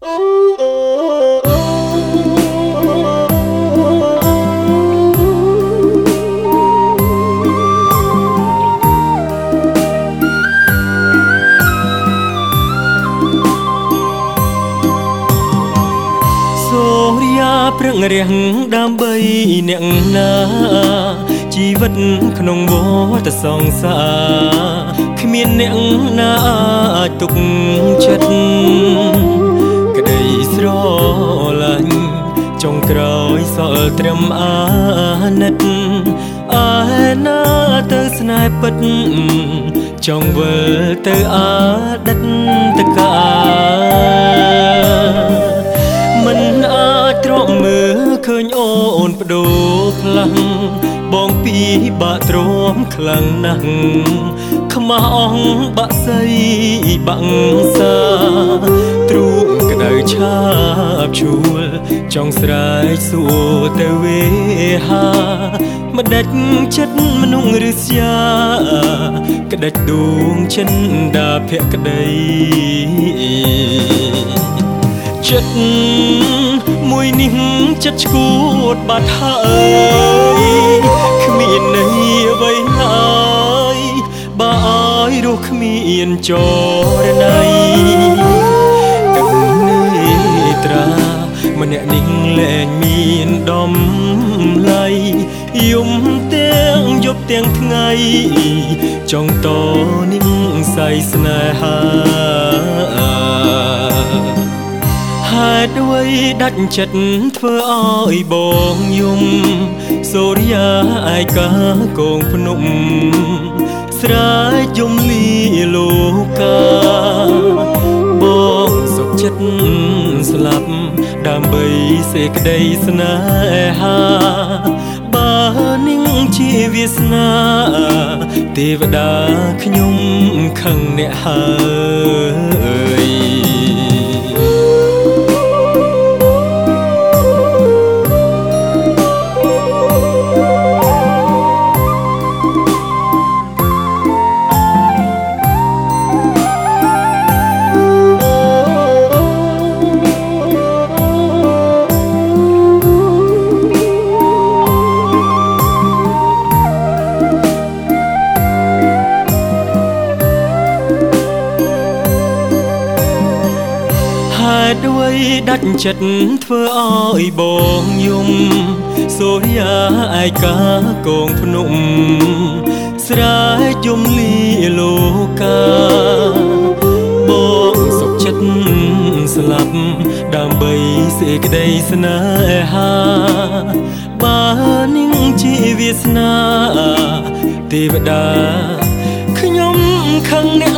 ព្រឹងរាំងដើម្បីអ្នកណាជីវិតក្នុងវត្តសង្សារគ្មានអ្នកណាអាចទុកចិត្តក្តី ស្រឡាញ់ចុងក្រោយសល់ត្រឹមអាណិតអើណាទៅស្នេហ៍ពិតចង់វិលទៅអតីតកាបដូរផ្លាំងបងពីបាក់ទ្រាំខ្លាំងណាស់ខ្មាស់អងបាក់សៃបាក់សាទ្រូងក្តៅឆា បឈួលចង់ស្រែកសួរទៅវេហាម្ដេចចិត្តមនុស្សឬស្យាក្ដេចដួងចិនដាភក្តីចិត្តមួយនេះចិត្តឈួតបាត់ហើយគ្មានន័យអ្វីឡើយបើឲ្យរស់គ្មានចរណៃ ម្នាក់នេះលែងមានដំឡៃយំទាំងយប់ទាំងថ្ងៃចង់តនឹងស័យស្នេហាហេតុអ្វីដាច់ចិត្តធ្វើឲ្យបងយំសូរិយាឯកាកងភ្នំស្រែយំលីលោកាបងសុខចិត្ត ស្លាប់ដើម្បីសេចក្តីស្នេហាបើនឹងជាវាសនាទេវតាខ្ញុំខឹងអ្នកហើយ តុអ្វីដាច់ចិត្តធ្វើឲ្យបងយំសូរិយាឯកាកងភ្នំស្រែយំលីលោកាបងសុខចិត្តស្លាប់ដើម្បីសេចក្តីស្នេហាបើនឹងជាវាសនាទេវតាខ្ញុំខឹងអ្នកហើយ